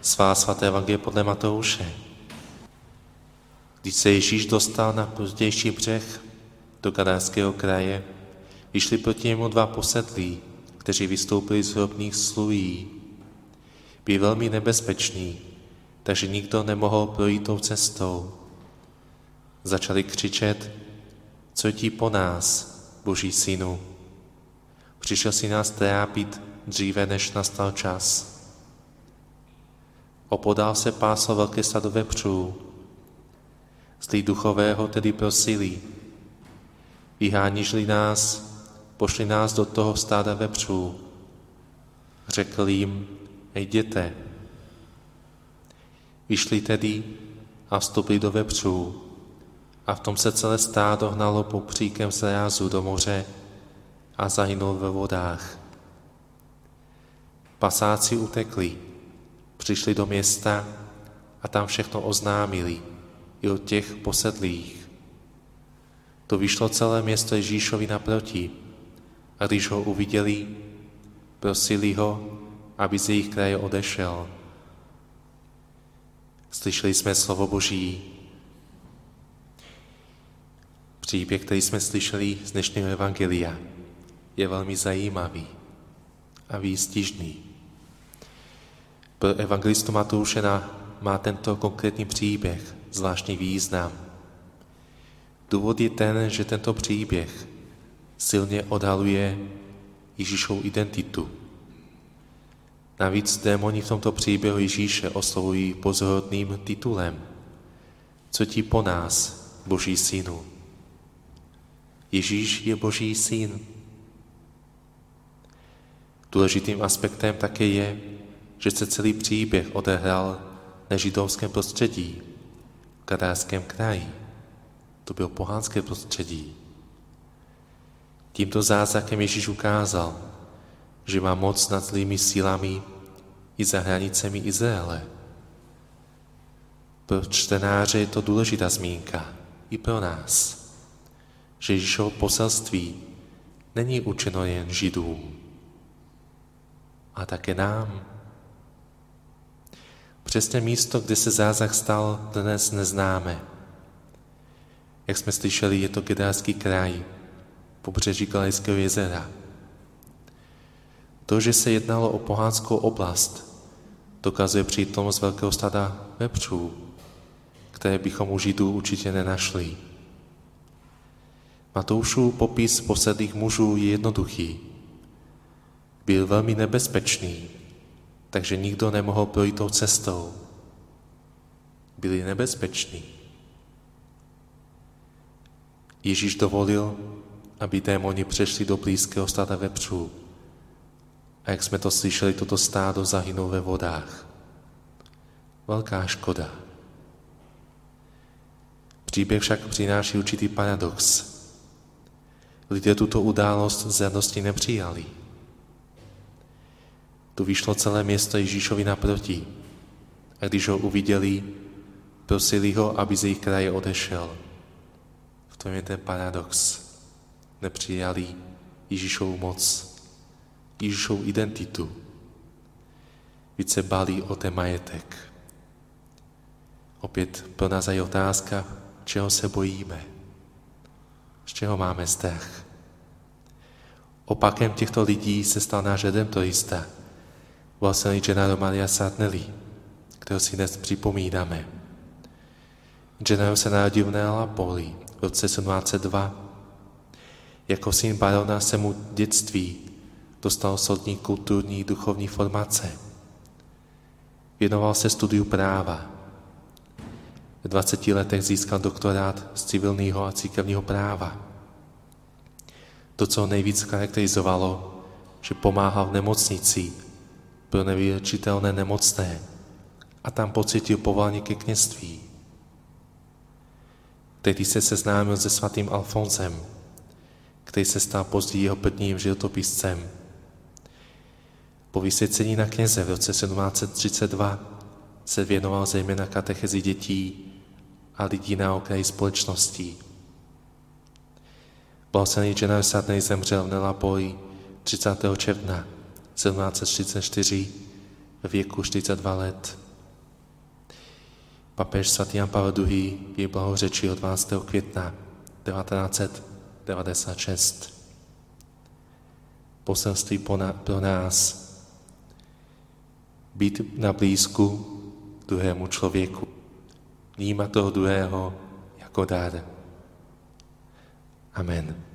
Svá svaté evangelie podle Matouše. Když se Ježíš dostal na pozdější břeh do Gadárského kraje, vyšli proti němu dva posedlí, kteří vystoupili z hrobných slují. Byli velmi nebezpeční, takže nikdo nemohl projít tou cestou. Začali křičet, co ti po nás, Boží synu. Přišel si nás trápit dříve, než nastal čas. Opodál se páslo velké stado vepřů. Zlí duchového tedy prosili, vyhánížli nás, pošli nás do toho stáda vepřů. Řekl jim, jděte. Vyšli tedy a vstupili do vepřů a v tom se celé stádo hnalo popříkem zrázu do moře a zahynul ve vodách. Pasáci utekli, přišli do města a tam všechno oznámili i od těch posedlých. To vyšlo celé město Ježíšovi naproti a když ho uviděli, prosili ho, aby z jejich kraje odešel. Slyšeli jsme slovo Boží. Příběh, který jsme slyšeli z dnešního evangelia, je velmi zajímavý a výstižný. Pro evangelistu Matouše má tento konkrétní příběh zvláštní význam. Důvod je ten, že tento příběh silně odhaluje Ježíšovou identitu. Navíc démoni v tomto příběhu Ježíše oslovují pozorodným titulem. Co ti po nás, Boží synu? Ježíš je Boží syn. Důležitým aspektem také je, že se celý příběh odehrál na židovském prostředí, v Gadárském kraji. To bylo pohánské prostředí. Tímto zázrakem Ježíš ukázal, že má moc nad zlými sílami i za hranicemi Izraele. Pro čtenáře je to důležitá zmínka i pro nás, že Ježíšovo poselství není učeno jen Židům, a také nám. Přesně místo, kde se zázrak stal, dnes neznáme. Jak jsme slyšeli, je to Gedárský kraj, pobřeží Galejského jezera. To, že se jednalo o pohánskou oblast, dokazuje přítomnost velkého stada vepřů, které bychom u Židů určitě nenašli. Matoušův popis posedlých mužů je jednoduchý. Byl velmi nebezpečný, takže nikdo nemohl projít tou cestou. Byli nebezpeční. Ježíš dovolil, aby démoni přešli do blízkého stáda vepřů. A jak jsme to slyšeli, toto stádo zahynul ve vodách. Velká škoda. Příběh však přináší určitý paradox. Lidé tuto událost z radosti nepřijali. Tu vyšlo celé město Ježíšovi naproti. A když ho uviděli, prosili ho, aby z jejich kraje odešel. V tom je ten paradox nepřijali Ježíšovu moc, Ježíšovu identitu. Víc báli o ten majetek. Opět pro nás je otázka, čeho se bojíme, z čeho máme strach. Opakem těchto lidí se stal náš redemptorista, vlastně Gennaro Maria Sarnelli, kterého si dnes připomínáme. Gennaro se narodil v Neapoli v roce 1702 jako syn barona se mu dětství dostal soudní kulturní duchovní formace. Věnoval se studiu práva. V 20 letech získal doktorát z civilního a církevního práva. To, co nejvíc charakterizovalo, že pomáhal v nemocnici pro nevyléčitelné nemocné a tam pocitil povolání ke kněství. Tehdy se seznámil se svatým Alfonsem, který se stal později jeho prvním životopiscem. Po vysvěcení na kněze v roce 1732 se věnoval zejména katechezi dětí a lidí na okraji společnosti. Blahoslavený Gennaro Sarney zemřel v Nelapoji 30. června 1734 ve věku 42 let. Papež svatý Jan Pavel II. jej blahořečí od 12. května 1996. Poselství pro nás. Být na blízku druhému člověku. Vnímat toho druhého jako dar. Amen.